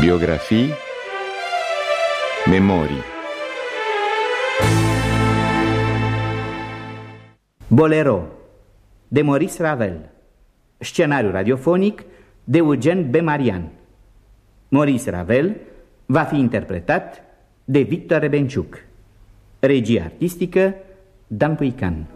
Biografii Memorii. Bolero de Maurice Ravel. Scenariu radiofonic de Eugen B. Marian Maurice Ravel va fi interpretat de Victor Rebenciuc. Regie artistică Dan Puican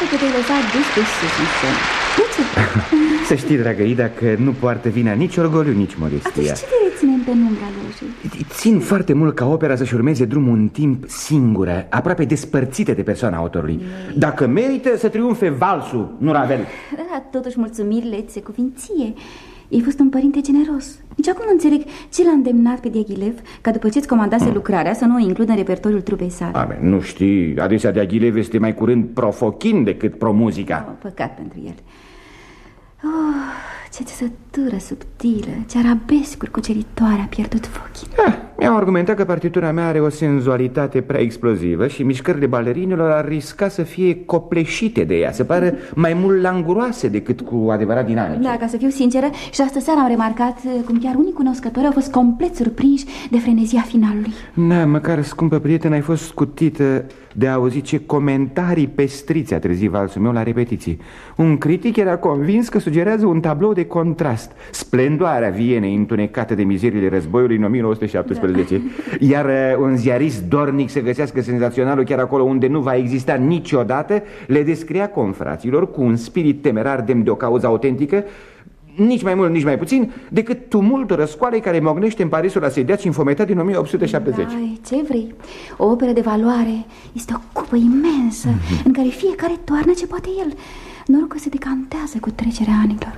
aproape că te-ai lăsat dus pe sus în scenă. De ce? Să știi, dragă Ida, că nu poartă vina nici orgoliu, nici modestia Atunci ce te reținem pe numbra lojii? Țin foarte mult ca opera să-și urmeze drumul în timp singură, aproape despărțită de persoana autorului Dacă merită să triumfe valsul, nu Ravel Da, totuși mulțumirile ți se cuvinție. Ai fost un părinte generos. Nici acum nu înțeleg ce l-a îndemnat pe Diaghilev ca după ce-ți comandase lucrarea să nu o includă în repertoriul trupei sale. A, bă, Nu știi, adesea Diaghilev este mai curând profochin decât promuzica Oh, păcat pentru el. Oh, ce țesătură subtilă, ce arabescuri cuceritoare a pierdut ochii. Ah, Mi-au argumentat că partitura mea are o senzualitate prea explozivă și mișcările balerinilor ar risca să fie copleșite de ea, să pară mai mult languroase decât cu adevărat dinamice. Da, ca să fiu sinceră, și astă seară am remarcat uh, cum chiar unii cunoscători au fost complet surprinși de frenezia finalului. Na, măcar, scumpă prieten, ai fost scutită de a auzi ce comentarii pestriți a trezit valsul meu la repetiții. Un critic era convins că sugerează un tablou de contrast, splendoarea Vienei întunecată de mizerile războiului în 1917, iar uh, un ziarist dornic să găsească senzaționalul chiar acolo unde nu va exista niciodată, le descria confraților cu un spirit temerar demn de o cauză autentică, nici mai mult, nici mai puțin, decât tumultul răscoalei care mognește în Parisul asediat și înfometat din 1870. Ai, ce vrei? O operă de valoare este o cupă imensă în care fiecare toarnă ce poate el. Norocul se decantează cu trecerea anilor.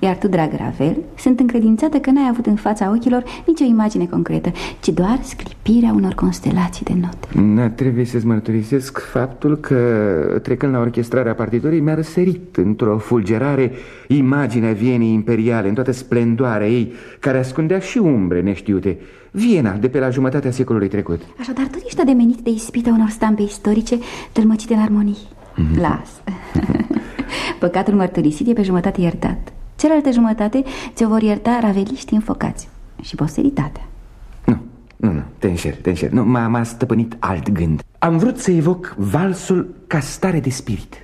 Iar tu, dragă Ravel, sunt încredințată că n-ai avut în fața ochilor nicio imagine concretă, ci doar sclipirea unor constelații de note. Da, trebuie să-ți mărturisesc faptul că, trecând la orchestrarea partiturii, mi-a răsărit într-o fulgerare imaginea Vienei imperiale, în toată splendoarea ei, care ascundea și umbre neștiute. Viena, de pe la jumătatea secolului trecut. Așadar, tu ești ademenit de ispită unor stampe istorice tălmăcite în armonii. Las. Păcatul mărturisit e pe jumătate iertat. Cealaltă jumătate ți-o vor ierta raveliști înfocați și posteritatea. Nu, nu, nu, te înșer, te înșer. Nu, m-a, m-a stăpânit alt gând. Am vrut să evoc valsul ca stare de spirit.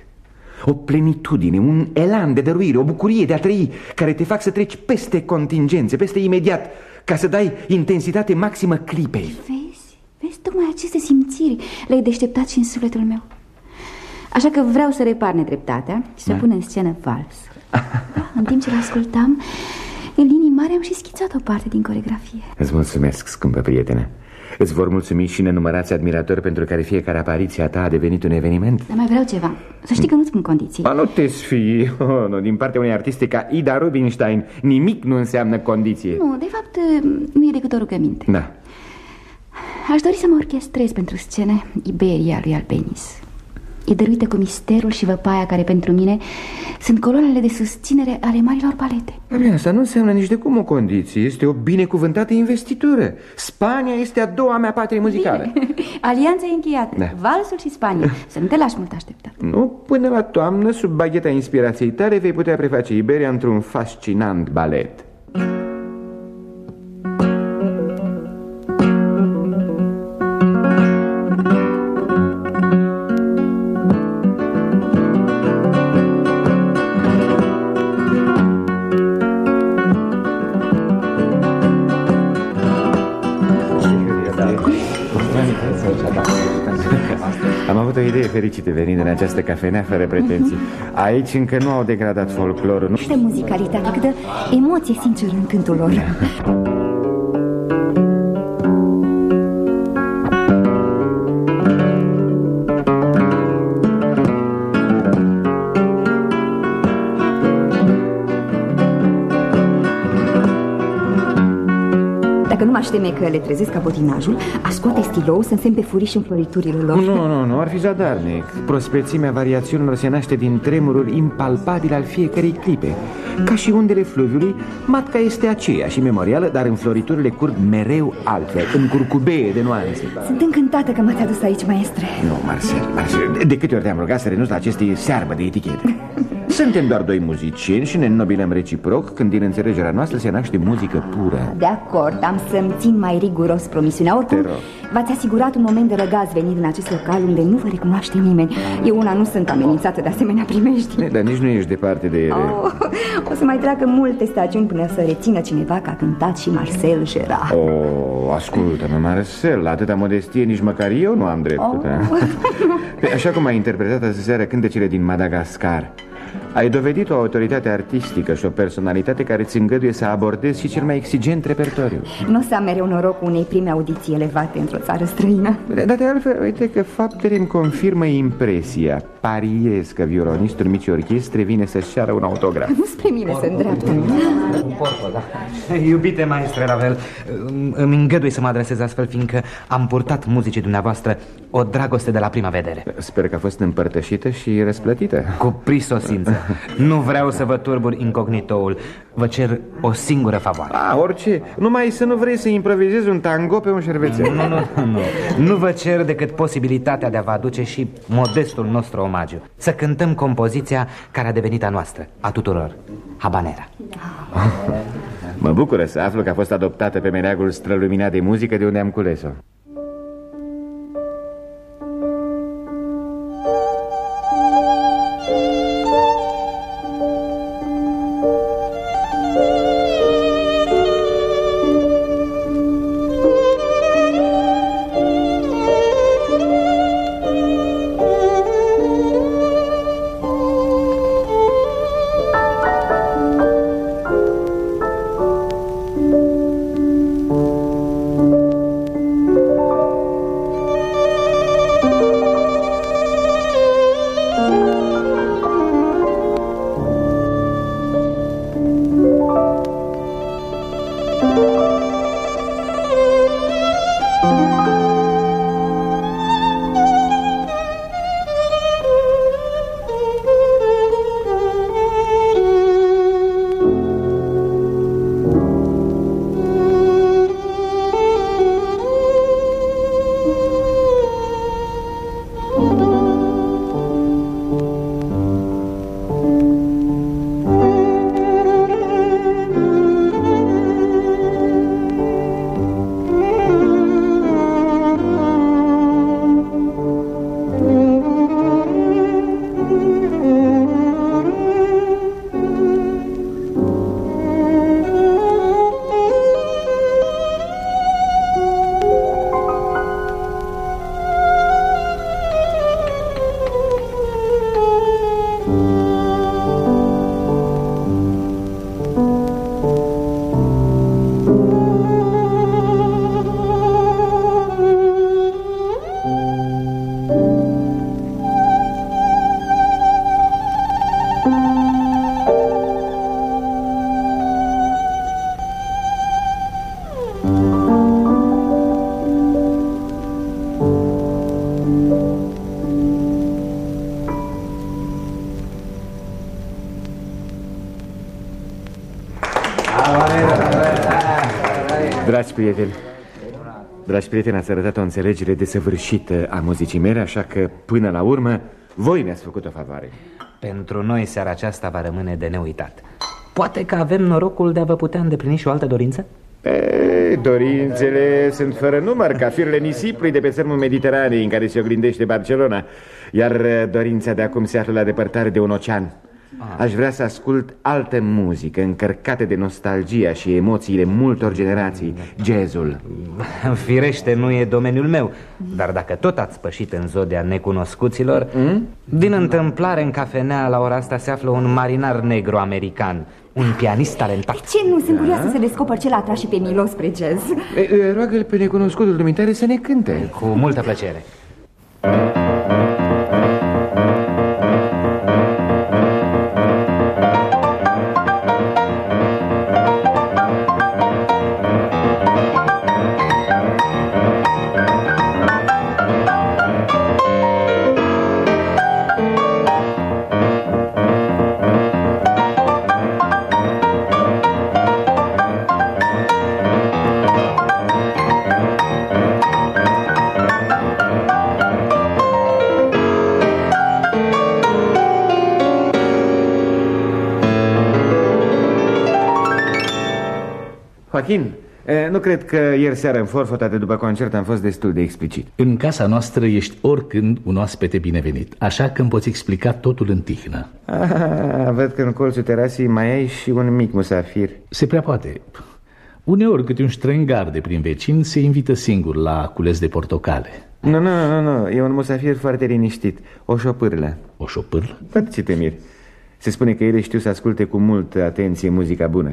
O plenitudine, un elan de dăruire, o bucurie de a trăi, care te fac să treci peste contingențe, peste imediat, ca să dai intensitate maximă clipei. Vezi? Vezi tocmai aceste simțiri le-ai deșteptat și în sufletul meu. Așa că vreau să repar nedreptatea și să pun în scenă vals. Da, în timp ce l-ascultam, în linii mari am și schițat o parte din coregrafie. Îți mulțumesc, scumpă prietenă. Îți vor mulțumi și nenumărați admiratori pentru care fiecare apariție a ta a devenit un eveniment. Dar mai vreau ceva. Să știi că nu-ți pun condiții. Ba, nu te sfii, oh, nu, din partea unei artiste ca Ida Rubinstein, nimic nu înseamnă condiție. Nu, de fapt, nu e decât o rugăminte. Da, Aș dori să mă orchestrez pentru scenă Iberia lui Alpenis. E dăruită cu misterul și văpaia care pentru mine sunt coloanele de susținere ale marilor balete. Bine, asta nu înseamnă nici de cum o condiție, este o binecuvântată investitură. Spania este a doua mea patrie muzicală. Alianța e încheiată. Da. Valsul și Spania. Să nu te lași mult așteptat. Nu, până la toamnă, sub bagheta inspirației tale, vei putea preface Iberia într-un fascinant balet. Am avut o idee fericită venind în această cafenea fără pretenții. Aici încă nu au degradat folclorul. Nu? Și de muzicalitate, câtă emoție sinceră în cântul lor. m-aș teme că le trezesc cabotinajul, aș scoate stilou să însemn pe furiș în floriturile lor. Nu, nu, nu, ar fi zadarnic. Prospețimea variațiunilor se naște din tremurul impalpabil al fiecărei clipe. Ca și undele fluviului, matca este aceea și memorială Dar în floriturile curg mereu altfel, în curcubee de nuanțe. Sunt încântată că m-ați adus aici, maestre. Nu, Marcel, Marcel, de câte ori te-am rugat să renunț la aceste searbă de etichete Suntem doar doi muzicieni și ne înnobilăm reciproc când din înțelegerea noastră se naște muzică pură. De acord, am să-mi țin mai riguros promisiunea. Oricum, v-ați asigurat un moment de răgaz venit în acest local unde nu vă recunoaște nimeni. Eu una nu sunt amenințată de asemenea primești. Dar nici nu ești departe de ele. Oh, O să mai treacă multe stațiuni până să rețină cineva că a cântat și Marcel Gerard Oh, ascultă-mă, Marcel, atâta modestie nici măcar eu nu am dreptul oh. Da? Așa cum ai interpretat azi seară cântecele din Madagascar ai dovedit o autoritate artistică și o personalitate care ți îngăduie să abordezi și cel mai exigent repertoriu. Nu o să am mereu noroc unei prime audiții elevate într-o țară străină. Dar de altfel, uite că faptele îmi confirmă impresia. Pariez că violonistul micii orchestre vine să-și ceară un autograf. Nu spre mine se îndreaptă. Da. Iubite maestre Ravel, îmi îngădui să mă adresez astfel Fiindcă am purtat muzicii dumneavoastră o dragoste de la prima vedere. Sper că a fost împărtășită și răsplătită. Cu prisosință Nu vreau să vă turbur incognitoul. Vă cer o singură favoare. A, orice. Numai să nu vrei să improvizezi un tango pe un șervețel. Nu, nu, nu, nu. Nu vă cer decât posibilitatea de a vă aduce și modestul nostru omagiu. Să cântăm compoziția care a devenit a noastră A tuturor. Habanera. Mă bucură să aflu că a fost adoptată pe meneagul străluminat de muzică de unde am cules-o prieteni, dragi prieteni, ați arătat o înțelegere desăvârșită a muzicii mele, așa că, până la urmă, voi mi-ați făcut o favoare. Pentru noi seara aceasta va rămâne de neuitat. Poate că avem norocul de a vă putea îndeplini și o altă dorință? E, dorințele sunt fără număr, ca firele nisipului de pe țărmul Mediteranei în care se oglindește Barcelona, iar dorința de acum se află la depărtare de un ocean. Ah. Aș vrea să ascult altă muzică încărcată de nostalgia și emoțiile multor generații, jazzul. Firește, nu e domeniul meu. Dar dacă tot ați pășit în zodia necunoscuților mm? Din întâmplare în cafenea la ora asta se află un marinar negru american un pianist talentat. Ce nu? Sunt curioasă să descoper ce l-a atras și pe Milo spre jazz? Roagă-l pe necunoscutul dumitare să ne cânte. Cu multă plăcere Joaquin, nu cred că ieri seara în forfota de după concert am fost destul de explicit. În casa noastră ești oricând un oaspete binevenit Așa că îmi poți explica totul în tihnă. Ah, Văd că în colțul terasei mai ai și un mic musafir. Se prea poate. Uneori câte un strângar de prin vecin se invită singur la cules de portocale. Nu, nu, nu, nu, e un musafir foarte liniștit. O șopârlă. O șopârlă? Tot ce te miri Se spune că ele știu să asculte cu multă atenție muzica bună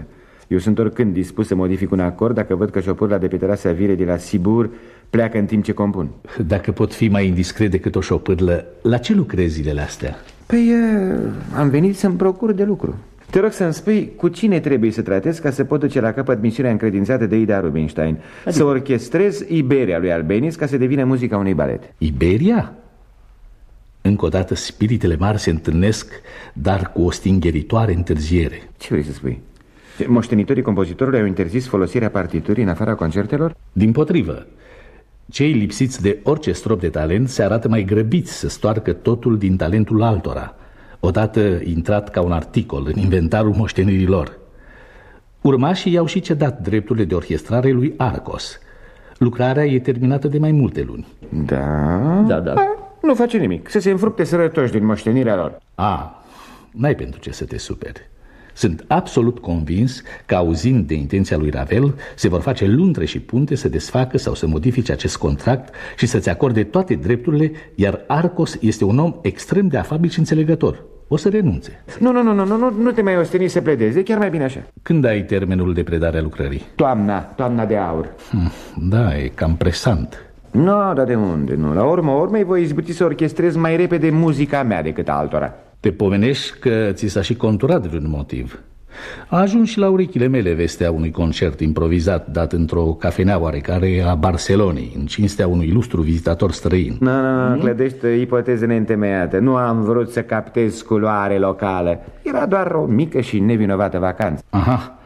eu sunt oricând dispus să modific un acord dacă văd că șopârla de pe terasa vire de la Sibur pleacă în timp ce compun. Dacă pot fi mai indiscret decât o șopârlă, la ce lucrezi zilele astea? Păi, uh, am venit să-mi procur de lucru. Te rog să-mi spui cu cine trebuie să tratez ca să pot duce la capăt misiunea încredințată de Ida Rubinstein. Adică... Să orchestrez Iberia lui Albeniz ca să devină muzica unui balet. Iberia? Încă o dată spiritele mari se întâlnesc, dar cu o stingheritoare întârziere. Ce vrei să spui? Moștenitorii compozitorului au interzis folosirea partiturii în afara concertelor? Din potrivă. Cei lipsiți de orice strop de talent se arată mai grăbiți să stoarcă totul din talentul altora, odată intrat ca un articol în inventarul moștenirii lor. Urmașii i-au și cedat drepturile de orchestrare lui Arcos. Lucrarea e terminată de mai multe luni. Da? Da, da. nu face nimic, să se înfrupte sărătoși din moștenirea lor. A, n-ai pentru ce să te superi. Sunt absolut convins că, auzind de intenția lui Ravel, se vor face luntre și punte să desfacă sau să modifice acest contract și să-ți acorde toate drepturile, iar Arcos este un om extrem de afabil și înțelegător. O să renunțe. Nu, nu, nu, nu, nu, nu te mai osteni să pledezi, chiar mai bine așa. Când ai termenul de predare a lucrării? Toamna, toamna de aur. Hm, da, e cam presant. Nu, no, dar de unde? Nu, la urmă urmei voi izbuti să orchestrez mai repede muzica mea decât altora. Te pomenești că ți s-a și conturat vreun motiv. A ajuns și la urechile mele vestea unui concert improvizat dat într-o cafenea oarecare a Barcelonei, în cinstea unui ilustru vizitator străin. Nu, nu, nu, clădește ipoteze neîntemeiate. Nu am vrut să captez culoare locală. Era doar o mică și nevinovată vacanță. Aha,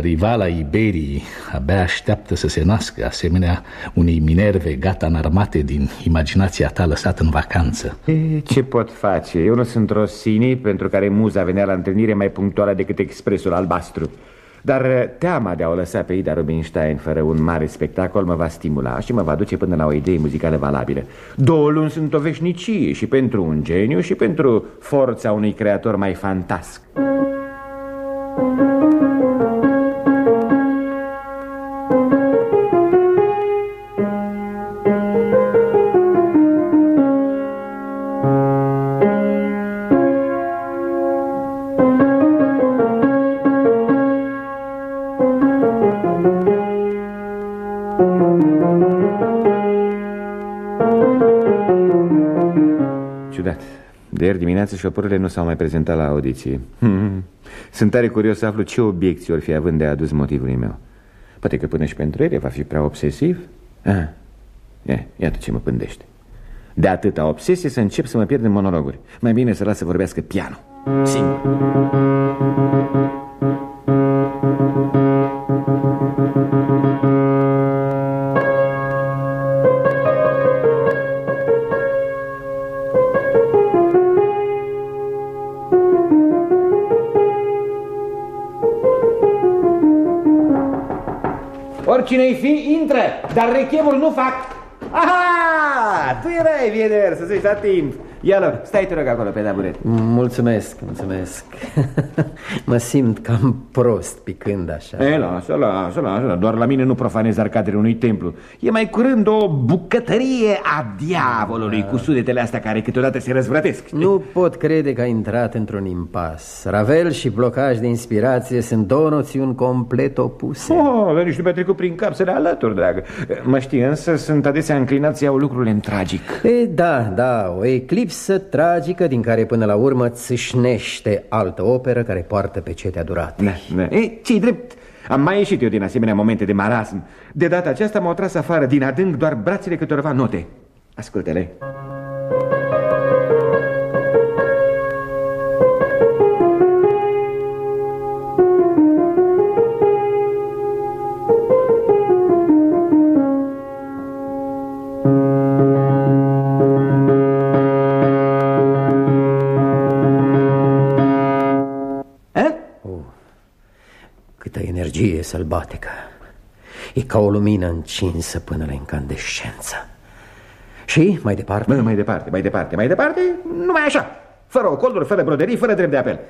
Rivala Iberii abia așteaptă să se nască asemenea unei minerve gata înarmate din imaginația ta lăsată în vacanță e, Ce pot face? Eu nu sunt Rossini pentru care muza venea la întâlnire mai punctuală decât expresul albastru dar teama de a o lăsa pe Ida Rubinstein fără un mare spectacol mă va stimula și mă va duce până la o idee muzicală valabilă. Două luni sunt o veșnicie și pentru un geniu și pentru forța unui creator mai fantasc. Dimineață șopurile nu s-au mai prezentat la audiție Sunt tare curios să aflu ce obiecții ori fi având de adus motivului meu. Poate că până și pentru ele va fi prea obsesiv. Ah, e, Iată ce mă pândește De atâta obsesie să încep să mă pierd în monologuri. Mai bine să las să vorbească piano. Singur Oricine-i fi, intră, dar rechemul nu fac. Aha! tu erai Vieder, să zici la timp. Ia loc, stai te rog acolo pe taburet. Mulțumesc, mulțumesc. Mă simt cam prost picând așa. E, lasă, lasă, lasă Doar la mine nu profanezi arcadele unui templu. E mai curând o bucătărie a diavolului da. Cu sudetele astea care câteodată se răzvrătesc. Nu pot crede că ai intrat într-un impas. Ravel și blocaj de inspirație sunt două noțiuni complet opuse. Oh, nici nu mi-a trecut prin cap să le alături, dragă. Mă știi, însă sunt adesea înclinați să iau lucrurile în tragic. E, Da, da, o eclipsă tragică din care până la urmă țâșnește altă operă care poartă pe cetea durată Da, da, e, ce drept. Am mai ieșit eu din asemenea momente de marasm. De data aceasta m-au tras afară din adânc doar brațele câtorva note. Ascultă-le energie sălbatică. E ca o lumină încinsă până la incandescență. Și mai departe? Bă, mai departe, mai departe, mai departe, numai așa. Fără ocoluri, fără broderii, fără drept de apel.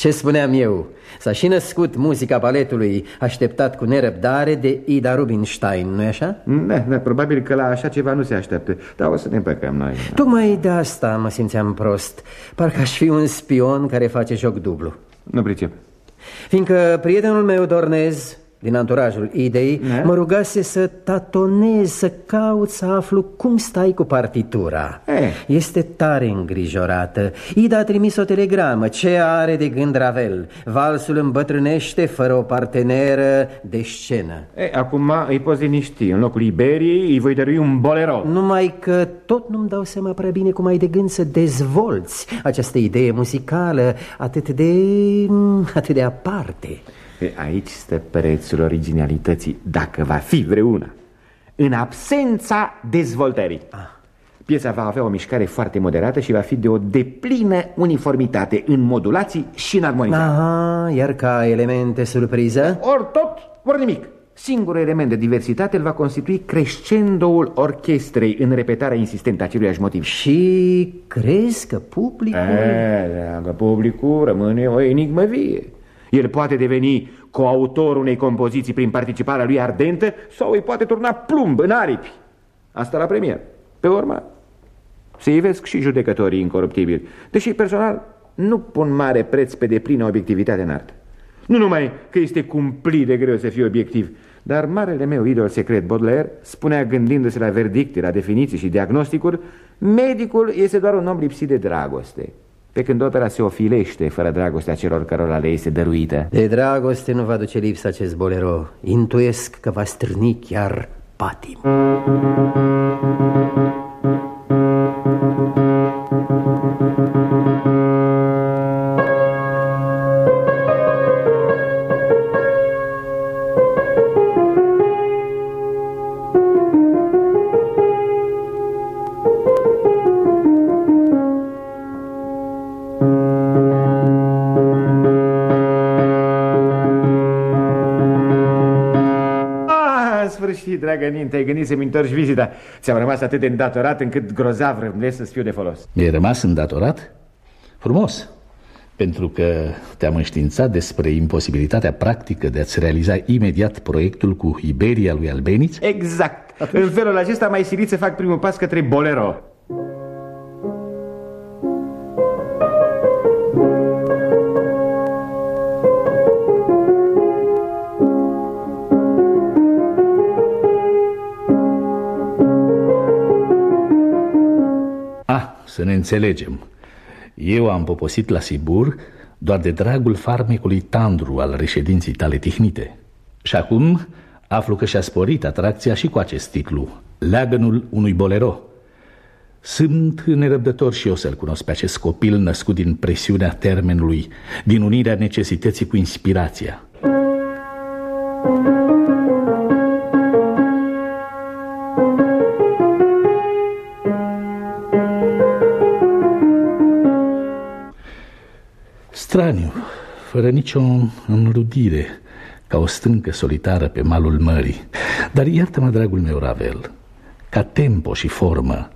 Ce spuneam eu? S-a și născut muzica baletului așteptat cu nerăbdare de Ida Rubinstein, nu-i așa? Da, da, probabil că la așa ceva nu se așteaptă Dar o să ne împăcăm noi Tocmai de asta mă simțeam prost Parcă aș fi un spion care face joc dublu Nu pricep Fiindcă prietenul meu Dornez din anturajul idei, ne? mă rugase să tatonez, să caut, să aflu cum stai cu partitura. E. Este tare îngrijorată. Ida a trimis o telegramă. Ce are de gând Ravel? Valsul îmbătrânește fără o parteneră de scenă. E, acum îi poți liniști. În locul Iberiei îi voi dărui un bolero. Numai că tot nu-mi dau seama prea bine cum ai de gând să dezvolți această idee muzicală atât de... atât de aparte. E, aici stă prețul originalității, dacă va fi vreuna. În absența dezvoltării. Ah. Piesa va avea o mișcare foarte moderată și va fi de o deplină uniformitate în modulații și în armonizare. Aha, iar ca elemente surpriză? Ori tot, ori nimic. Singurul element de diversitate îl va constitui crescendoul orchestrei în repetarea insistentă a aceluiași motiv. Și crezi că publicul... E, că publicul rămâne o enigmă vie. El poate deveni coautor unei compoziții prin participarea lui ardentă sau îi poate turna plumb în aripi. Asta la premier. Pe urmă, se ivesc și judecătorii incoruptibili, deși personal nu pun mare preț pe deplină obiectivitate în artă. Nu numai că este cumplit de greu să fie obiectiv, dar marele meu idol secret Baudelaire spunea gândindu-se la verdicte, la definiții și diagnosticuri, medicul este doar un om lipsit de dragoste. Pe când opera se ofilește fără dragostea celor cărora le este dăruită. De dragoste nu va duce lipsa acest bolero. Intuiesc că va strâni chiar patim te-ai gândit să-mi întorci vizita Ți-am rămas atât de îndatorat încât grozav rămâne să-ți fiu de folos Mi-ai rămas îndatorat? Frumos pentru că te-am înștiințat despre imposibilitatea practică de a-ți realiza imediat proiectul cu Iberia lui Albeniț? Exact! În felul acesta mai silit să fac primul pas către Bolero să ne înțelegem. Eu am poposit la Sibur doar de dragul farmecului tandru al reședinții tale tihnite. Și acum aflu că și-a sporit atracția și cu acest titlu, Leagănul unui bolero. Sunt nerăbdător și eu să-l cunosc pe acest copil născut din presiunea termenului, din unirea necesității cu inspirația. Fără nicio înrudire, ca o stâncă solitară pe malul mării. Dar iartă-mă, dragul meu, Ravel, ca tempo și formă,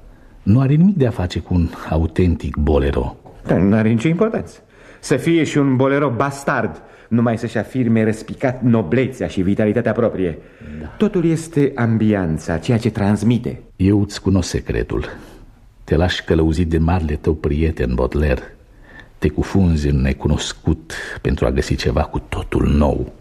nu are nimic de a face cu un autentic bolero. Dar nu are nicio importanță. Să fie și un bolero bastard, numai să-și afirme răspicat noblețea și vitalitatea proprie. Da. Totul este ambianța, ceea ce transmite. Eu îți cunosc secretul. Te lași călăuzit de marele tău prieten Baudelaire. Te cufunzi în necunoscut pentru a găsi ceva cu totul nou.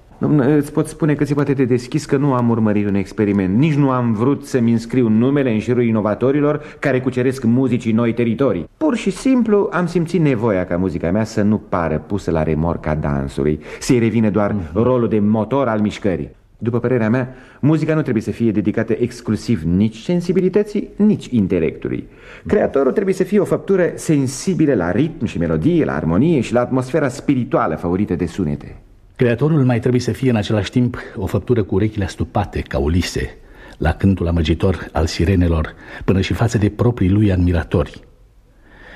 Îți pot spune că ți poate de deschis că nu am urmărit un experiment Nici nu am vrut să-mi înscriu numele în șirul inovatorilor care cuceresc muzicii noi teritorii Pur și simplu am simțit nevoia ca muzica mea să nu pară pusă la remorca dansului Să-i revine doar mm -hmm. rolul de motor al mișcării după părerea mea, muzica nu trebuie să fie dedicată exclusiv nici sensibilității, nici intelectului. Creatorul trebuie să fie o făptură sensibilă la ritm și melodie, la armonie și la atmosfera spirituală favorită de sunete. Creatorul mai trebuie să fie în același timp o făptură cu urechile astupate, ca Ulise, la cântul amăgitor al sirenelor, până și față de proprii lui admiratori.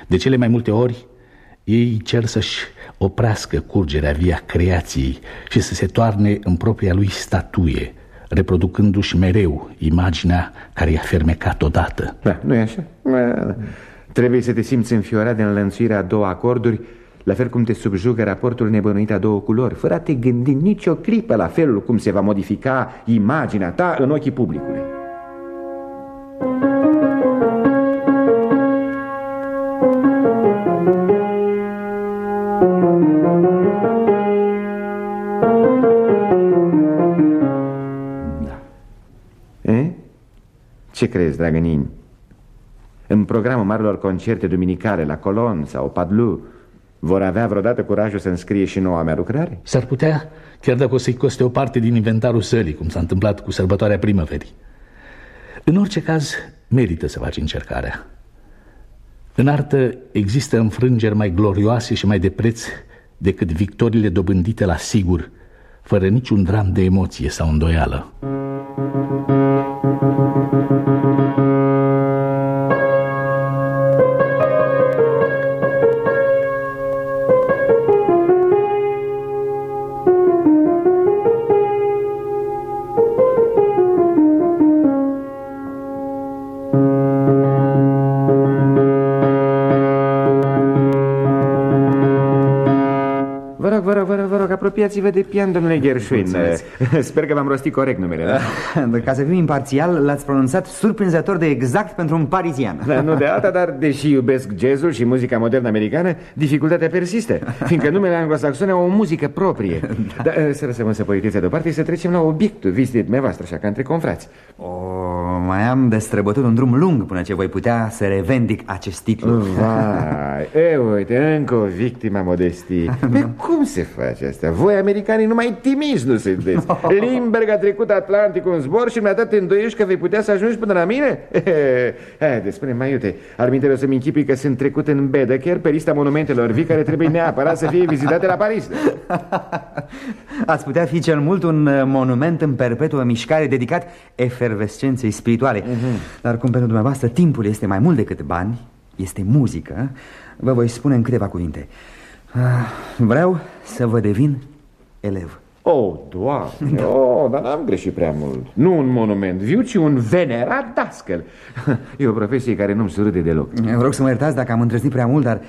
De cele mai multe ori, ei cer să-și oprească curgerea via creației și să se toarne în propria lui statuie, reproducându-și mereu imaginea care i-a fermecat odată. Da, nu e așa? Da. Trebuie să te simți înfiorat de înlănțuirea a două acorduri la fel cum te subjugă raportul nebănuit a două culori, fără a te gândi nicio clipă la felul cum se va modifica imaginea ta în ochii publicului. Ce crezi, dragănini? În programul marilor concerte duminicale la Colon sau Padlu vor avea vreodată curajul să înscrie și noua mea lucrare? S-ar putea, chiar dacă o să-i coste o parte din inventarul sălii, cum s-a întâmplat cu sărbătoarea primăverii. În orice caz, merită să faci încercarea. În artă există înfrângeri mai glorioase și mai de preț decât victoriile dobândite la sigur, fără niciun dram de emoție sau îndoială. Apropiați-vă de pian, domnule Gershwin. Sper că v-am rostit corect numele da? Ca să fiu imparțial, l-ați pronunțat surprinzător de exact pentru un parizian. Da, Nu de alta, dar deși iubesc jazzul și muzica modernă americană Dificultatea persistă Fiindcă numele anglosaxone au o muzică proprie. Da. Dar să lăsăm însă politiția deoparte să trecem la obiectul vizitei dumneavoastră, așa ca între confrați. O, Mai am de străbătut un drum lung până ce voi putea să revendic acest titlu Vai, e, uite, încă o victima modestii Pe cum se face asta? Voi americanii numai timizi nu sunteți no. Limberg a trecut Atlanticul în zbor și mi-a dat îndoiești că vei putea să ajungi până la mine? Haide, spune mai iute Al o să-mi închipui că sunt trecut în bedă Chiar pe lista monumentelor vii care trebuie neapărat să fie vizitate la Paris Ați putea fi cel mult un uh, monument în perpetuă mișcare dedicat efervescenței spirituale uh mhm. -huh. Dar cum pentru dumneavoastră timpul este mai mult decât bani Este muzică Vă voi spune în câteva cuvinte. Ah, vreau să vă devin elev. Oh, doamne, oh, dar n-am greșit prea mult. Nu un monument viu, ci un venerat dascăl. E o profesie care nu-mi surâde deloc. Vă rog să mă iertați dacă am îndrăznit prea mult, dar uh,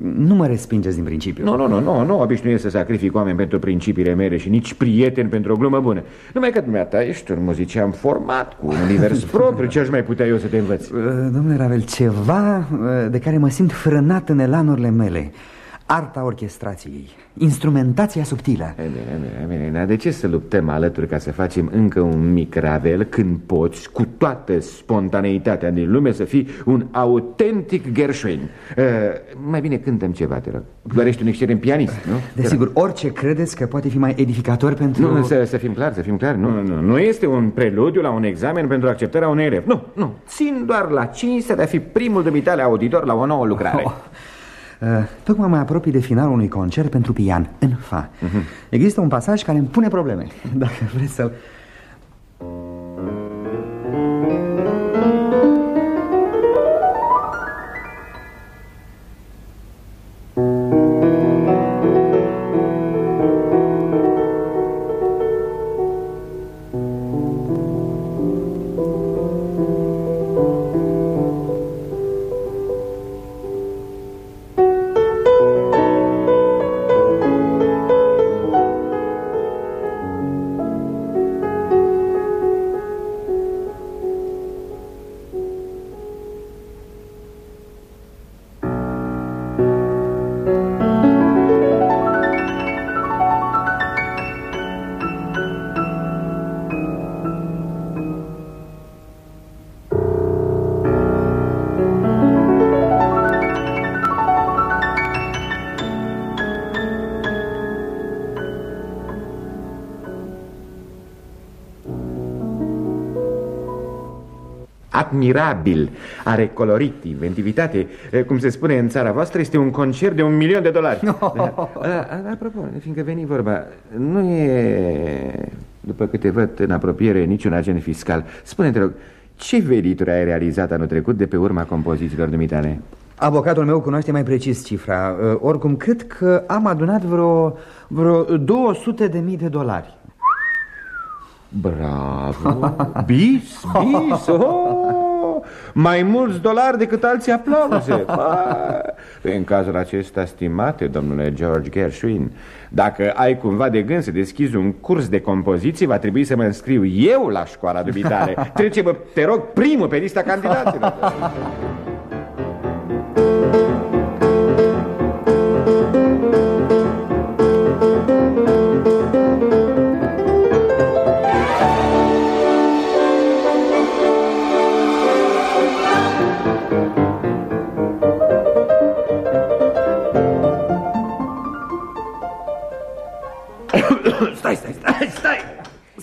nu mă respingeți din principiu. Nu, nu, nu, nu, nu obișnuiesc să sacrific oameni pentru principiile mele Și nici prieteni pentru o glumă bună. Numai că dumneata ești un muzician format Cu un univers propriu Ce aș mai putea eu să te învăț? Uh, domnule Ravel, ceva uh, de care mă simt frânat în elanurile mele arta orchestrației, instrumentația subtilă. E bine, e bine, e bine. De ce să luptăm alături ca să facem încă un mic ravel Când poți, cu toată spontaneitatea din lume, să fii un autentic Gershwin uh, Mai bine cântăm ceva, te rog. Doar ești un excelent pianist, nu? Desigur, orice credeți că poate fi mai edificator pentru... Nu, să, să fim clari, să fim clari, nu, nu, nu, nu este un preludiu la un examen pentru acceptarea unui elev Nu, nu, țin doar la cinstea de a fi primul dumitale auditor la o nouă lucrare. Oh. Uh, tocmai mai apropii de finalul unui concert pentru pian, în fa. Uh mhm. -huh. Există un pasaj care îmi pune probleme. Dacă vreți să-l... admirabil Are colorit, inventivitate Cum se spune în țara voastră, este un concert de un milion de dolari no. da, a, Apropo, fiindcă veni vorba Nu e, după câte văd în apropiere, niciun agent fiscal Spune-te rog, ce venituri ai realizat anul trecut de pe urma compozițiilor dumitale? Avocatul meu cunoaște mai precis cifra Oricum, cred că am adunat vreo, vreo 200 de mii de dolari Bravo! Bis, bis! Oh! Mai mulți dolari decât alții aplauze. În cazul acesta, stimate domnule George Gershwin Dacă ai cumva de gând să deschizi un curs de compoziție Va trebui să mă înscriu eu la școala dubitare Trece-mă, te rog, primul pe lista candidaților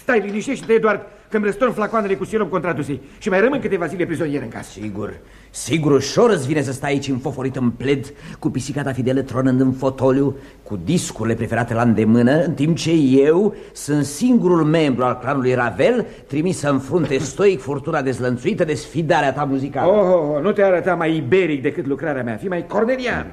Stai, liniștește-te, Eduard, că îmi răstorn flacoanele cu siroп contradusei și mai rămân câteva zile prizonier în casă. Sigur, sigur, ușor îți vine să stai aici înfoforit în pled, cu pisica ta fidelă tronând în fotoliu, cu discurile preferate la îndemână, în timp ce eu sunt singurul membru al clanului Ravel, trimis să înfrunte stoic furtuna dezlănțuită de sfidarea ta muzicală. Oh, oh, oh nu te arăta mai iberic decât lucrarea mea, fi mai cornelian,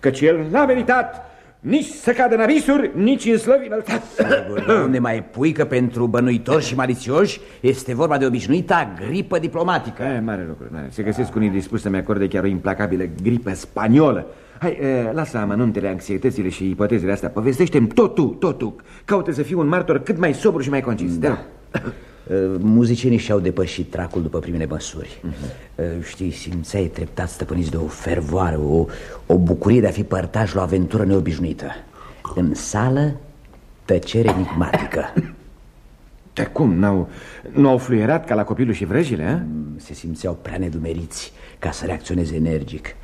căci el n-a meritat nici să cadă în abisuri, nici în slăvi. Sigur, unde mai pui că pentru bănuitori și malițioși este vorba de obișnuita gripă diplomatică? E, Mare lucru, mare. se găsesc unii dispuși să-mi acorde chiar o implacabilă gripă spaniolă. Hai, e, lasă amănuntele, anxietățile și ipotezele astea. Povestește-mi totul, totul. Caută să fiu un martor cât mai sobru și mai concis. Da. Uh, muzicienii și-au depășit tracul după primele măsuri uh -huh. Știi, simțeai treptat stăpâniți de o fervoare o, o bucurie de a fi părtaș la o aventură neobișnuită În sală, tăcere enigmatică De cum? N-au, nu au fluierat ca la copilul și vrăjile, a? Mm, se simțeau prea nedumeriți ca să reacționeze energic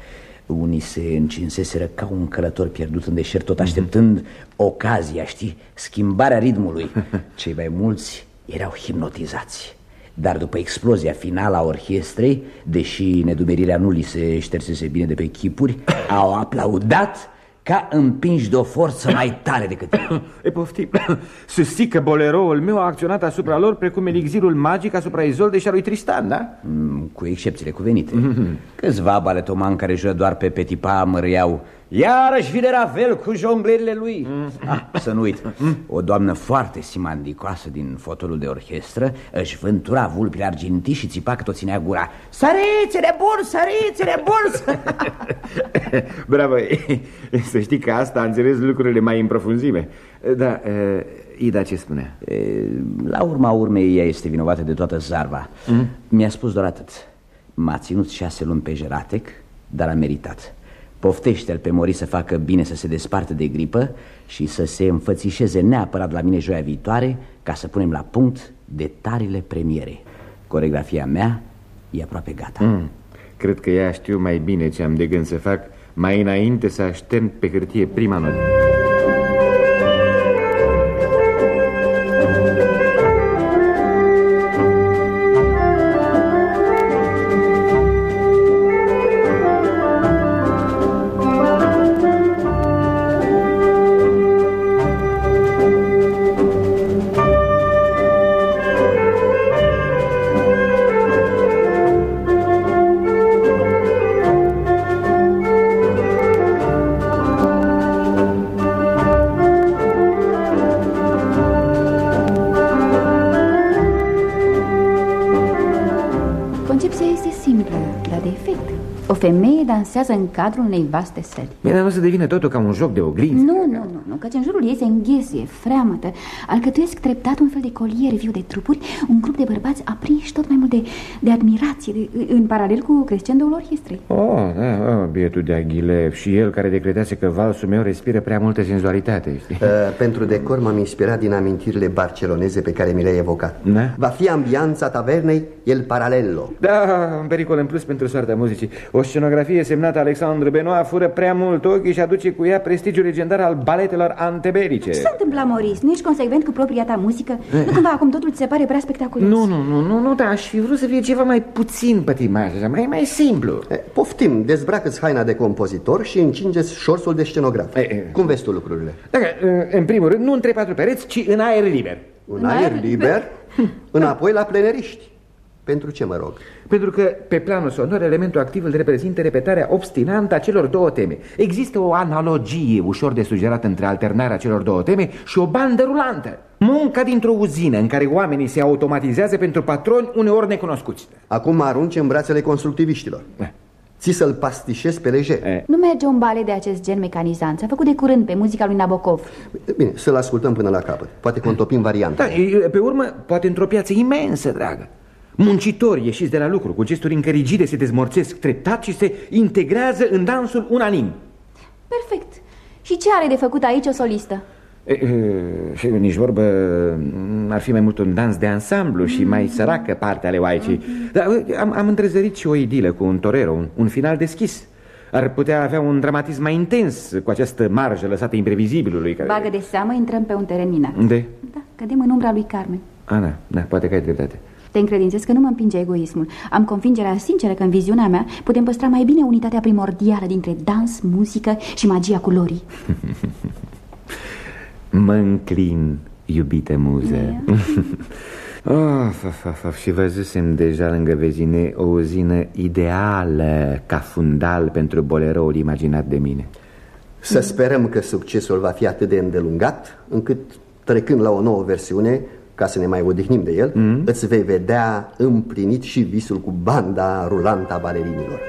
unii se încinseseră ca un călător pierdut în deșert Tot așteptând mm -hmm. ocazia, știi, schimbarea ritmului Cei mai mulți erau hipnotizați Dar după explozia finală a orchestrei Deși nedumerirea nu li se ștersese bine de pe chipuri Au aplaudat ca împinși de o forță mai tare decât ei E poftim Susții că boleroul meu a acționat asupra lor Precum elixirul magic asupra Izolde și a lui Tristan, da? Mm, cu excepțiile cuvenite mm -hmm. Câțiva baletoman care jocă doar pe petipa măriau Iarăși vine Ravel cu jonglerile lui. Mm. ah, Să nu uit. Mm. O doamnă foarte simandicoasă din fotolul de orchestră Își vântura vulpile argintii și țipa că tot ținea gura. Sărițele bun, sărițele bun! Bravo, să știi că asta a înțeles lucrurile mai în profunzime. Da, Ida ce spune? La urma urmei ea este vinovată de toată zarva. Mm. Mi-a spus doar atât. M-a ținut șase luni pe Jeratec, dar a meritat Poftește-l pe Mori să facă bine să se despartă de gripă Și să se înfățișeze neapărat la mine joia viitoare Ca să punem la punct detaliile premiere Coregrafia mea e aproape gata. Mm, Cred că ea știu mai bine ce am de gând să fac. Mai înainte să aștern pe hârtie prima notă cadrul unei vaste săli. Bine, nu să devine totul ca un joc de oglinzi. Nu, nu, nu, nu, căci în jurul ei se înghesuie, freamătă. Alcătuiesc treptat un fel de colier viu de trupuri Un grup de bărbați aprinși tot mai mult de, de admirație de, În paralel cu crescendoul orchestrei Oh, da, oh, bietul de Aghilev Și el care decretease că valsul meu respiră prea multă senzualitate știi? Uh, pentru decor m-am inspirat din amintirile barceloneze pe care mi le-ai evocat. Da? Va fi ambianța tavernei El Paralello. Da, un pericol în plus pentru soarta muzicii. O scenografie semnată Alexandru Benoit fură prea mult ochii și aduce cu ea prestigiul legendar al baletelor anteberice Ce s-a întâmplat, Maurice? Nu ești consecvent cu propria ta muzică? Eh. Nu cumva acum totul ți se pare prea spectaculos? Nu, nu, nu, nu, nu, da, aș fi vrut să fie ceva mai puțin pătimaj, mai, mai simplu e, eh, Poftim, dezbracă-ți haina de compozitor și încingeți șorțul de scenograf e, eh, e. Cum vezi tu lucrurile? Dacă, în primul rând, nu între patru pereți, ci în aer liber În aer liber? Înapoi la pleneriști pentru ce mă rog? Pentru că pe planul sonor elementul activ îl reprezintă repetarea obstinantă a celor două teme. Există o analogie ușor de sugerat între alternarea celor două teme și o bandă rulantă. Munca dintr-o uzină în care oamenii se automatizează pentru patroni uneori necunoscuți. Acum mă arunci în brațele constructiviștilor. Eh. Ți să-l pastișezi pe lejer eh. Nu merge un bale de acest gen mecanizant S-a făcut de curând pe muzica lui Nabokov Bine, să-l ascultăm până la capăt Poate contopim varianta da, Pe urmă, poate într-o piață imensă, dragă Muncitori ieșiți de la lucru, cu gesturi încă rigide, se dezmorțesc treptat și se integrează în dansul unanim. Perfect. Și ce are de făcut aici o solistă? E, și nici vorbă, ar fi mai mult un dans de ansamblu și mai săracă partea ale oaicii. Dar am, am întrezărit și o idilă cu un torero, un, un final deschis. Ar putea avea un dramatism mai intens cu această marjă lăsată imprevizibilului care... Bagă de seamă, intrăm pe un teren minat De? Da, cădem în umbra lui Carmen Ana, da, poate că ai dreptate te încredințez că nu mă împinge egoismul. Am convingerea sinceră că în viziunea mea putem păstra mai bine unitatea primordială dintre dans, muzică și magia culorii. mă înclin, iubite muze. Of, of, of, of, și văzusem deja lângă vezine o uzină ideală ca fundal pentru boleroul imaginat de mine. Să sperăm că succesul va fi atât de îndelungat încât, trecând la o nouă versiune, ca să ne mai odihnim de el, mm -hmm. îți vei vedea împlinit și visul cu banda rulantă a balerinilor.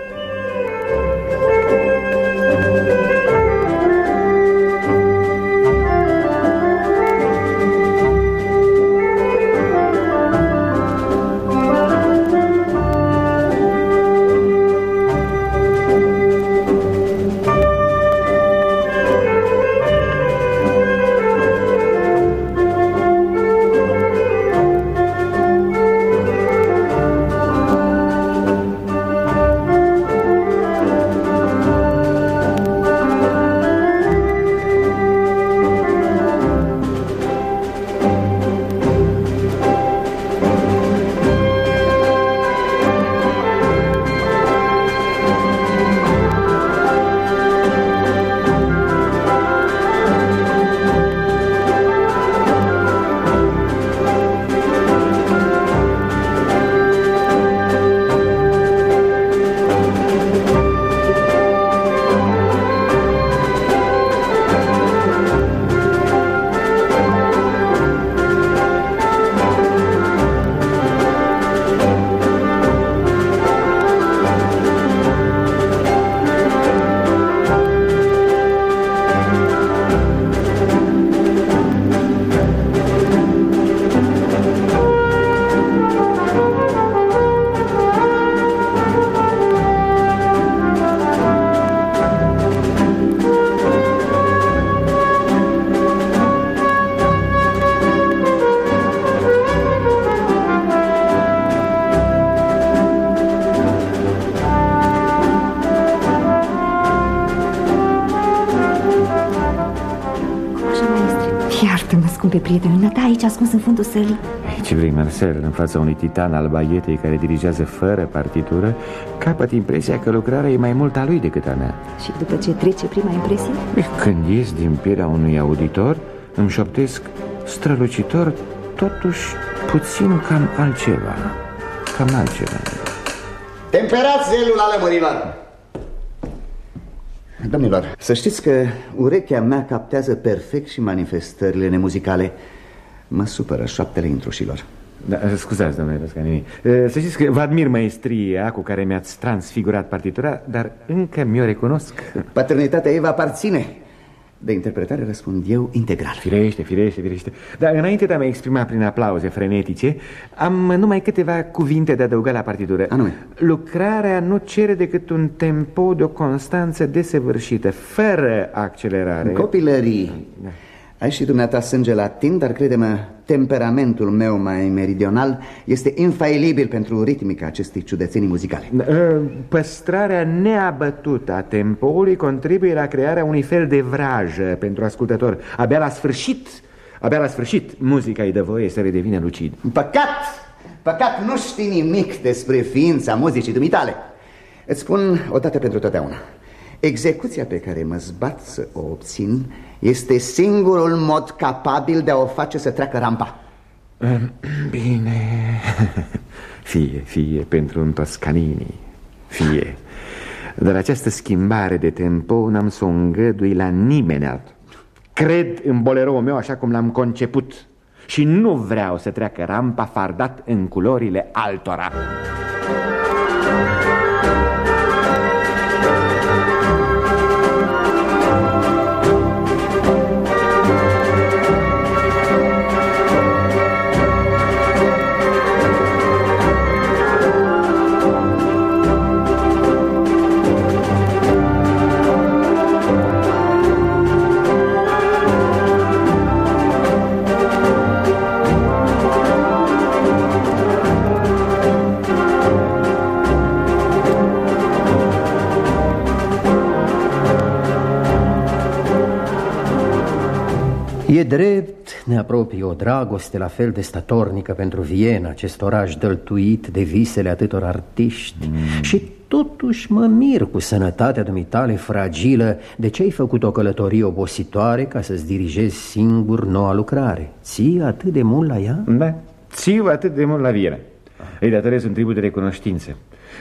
Aici ascuns în fundul sălii Ce vrei, Marcel, în fața unui titan al baietei care dirigează fără partitură Capăt impresia că lucrarea e mai mult a lui decât a mea. Și după ce trece prima impresie? Când ies din pielea unui auditor, îmi șoptesc strălucitor, totuși puțin cam altceva. Cam altceva. Temperați zelul ale mărilor Domnilor, să știți că urechea mea captează perfect și manifestările nemuzicale Mă supără șoaptele intrușilor. Da, Scuzați, domnule Toscanini Să știți că vă admir maestria cu care mi-ați transfigurat partitura Dar încă mi-o recunosc. Paternitatea ei va aparține. De interpretare răspund eu integral. Firește, firește, firește. Dar înainte de a mă exprima prin aplauze frenetice Am numai câteva cuvinte de adăugat la partitură. Anume? Lucrarea nu cere decât un tempo de o constanță desăvârșită Fără accelerare. Copilării da. Ai și dumneata sânge latin, dar crede-mă, temperamentul meu mai meridional este infailibil pentru ritmica acestei ciudățenii muzicale. Ă, păstrarea neabătută a tempoului contribuie la crearea unui fel de vrajă pentru ascultător. Abia la sfârșit, abia la sfârșit, muzica îi dă voie să redevină lucid. Păcat! Păcat nu știi nimic despre ființa muzicii dumitale. Îți spun odată pentru totdeauna. Execuția pe care mă zbat să o obțin este singurul mod capabil de a o face să treacă rampa. Bine. Fie, fie pentru un Toscanini Fie. Dar această schimbare de tempo n-am să o îngădui la nimeni alt. Cred în bolerou meu așa cum l-am conceput. Și nu vreau să treacă rampa fardat în culorile altora E drept, ne apropie o dragoste la fel de statornică pentru Viena, acest oraș dăltuit de visele atâtor artiști mm. Și totuși mă mir cu sănătatea dumitale fragilă De ce ai făcut o călătorie obositoare ca să-ți dirigezi singur noua lucrare? Ții atât de mult la ea? Da, ții atât de mult la Viena Îi datorez un tribut de recunoștință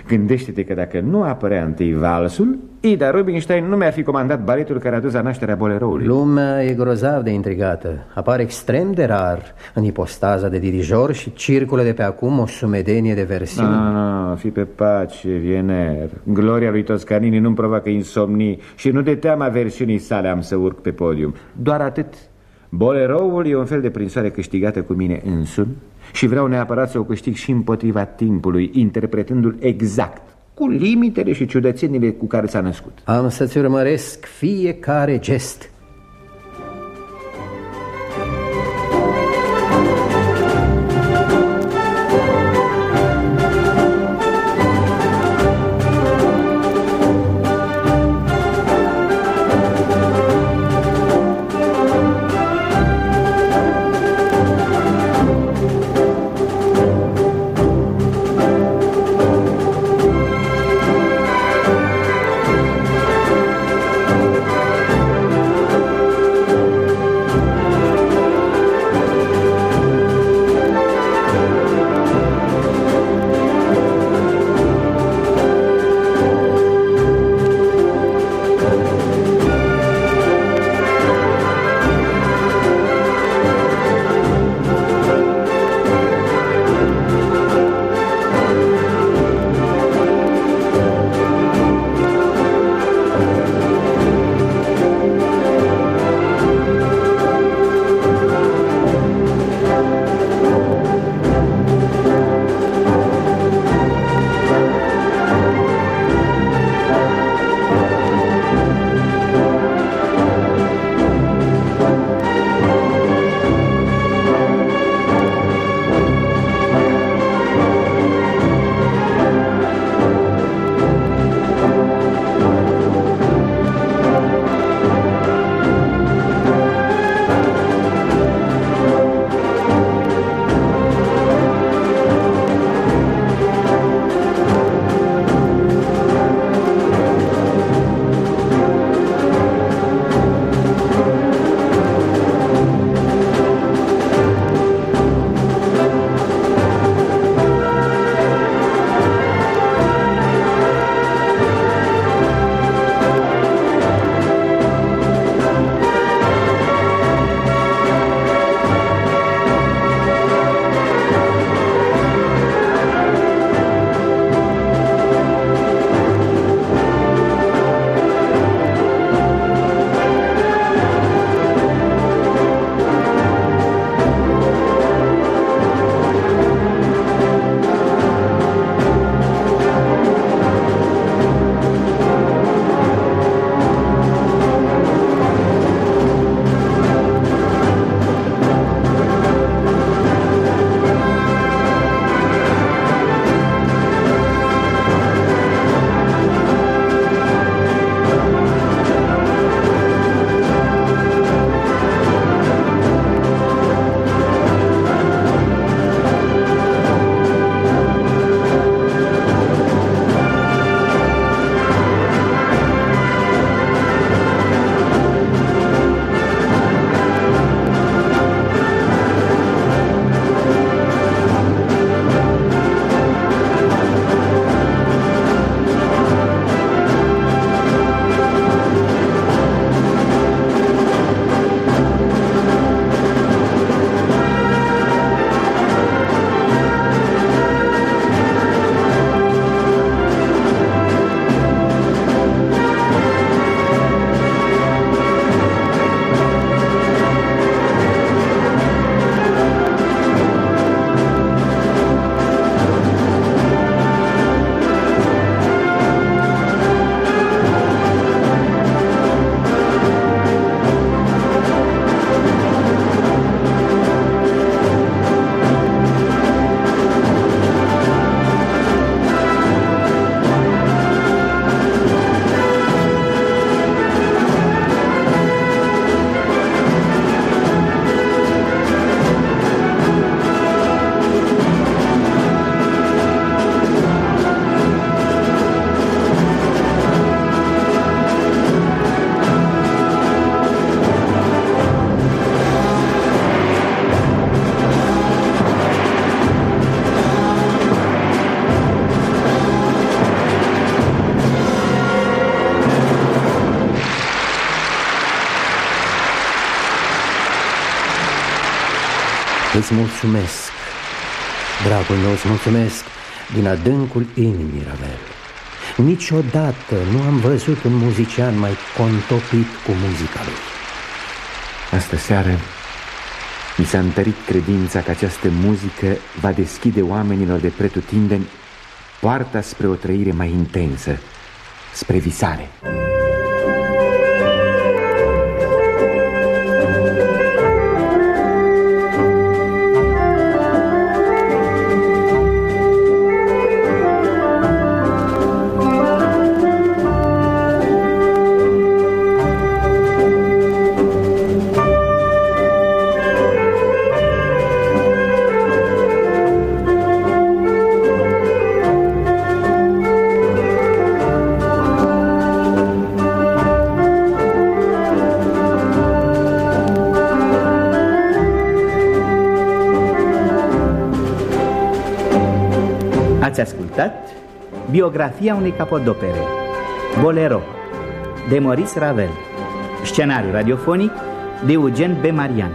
Gândește-te că dacă nu apărea întâi valsul, Ida Rubinstein nu mi-ar fi comandat baletul care a dus la nașterea boleroului. Lumea e grozav de intrigată. Apare extrem de rar în ipostaza de dirijor și circulă de pe acum o sumedenie de versiuni. Nu, no, no, fi pe pace, Viener. Gloria lui Toscanini nu-mi provoacă insomnii și nu de teama versiunii sale am să urc pe podium. Doar atât. Boleroul e un fel de prinsoare câștigată cu mine însumi și vreau neapărat să o câștig și împotriva timpului, interpretându-l exact, cu limitele și ciudățenile cu care s-a născut. Am să-ți urmăresc fiecare gest. Îți mulțumesc, dragul meu, îți mulțumesc din adâncul inimii, Ravel Niciodată nu am văzut un muzician mai contopit cu muzica lui Astă seară mi s-a întărit credința că această muzică va deschide oamenilor de pretutindeni poarta spre o trăire mai intensă, spre visare. Biografia unei capodopere. Bolero De Maurice Ravel. Scenariu radiofonic de Eugen B. Marian.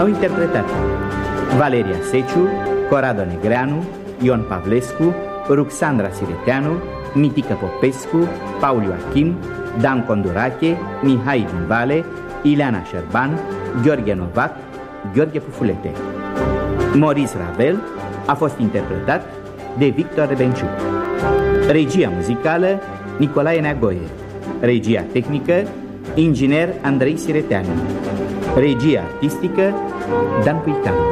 Au interpretat Valeria Seciu, Corado Negreanu, Ion Pavlescu, Ruxandra Sireteanu, Mitică Popescu, Paul Joachim, Dan Condurache, Mihai din Vale, Ileana Șerban, Gheorghe Novac, Gheorghe Pufulete. Maurice Ravel a fost interpretat de Victor Rebenciuc. Regia muzicală Nicolae Neagoie. Regia tehnică inginer Andrei Sireteanu. Regia artistică Dan Puicanu.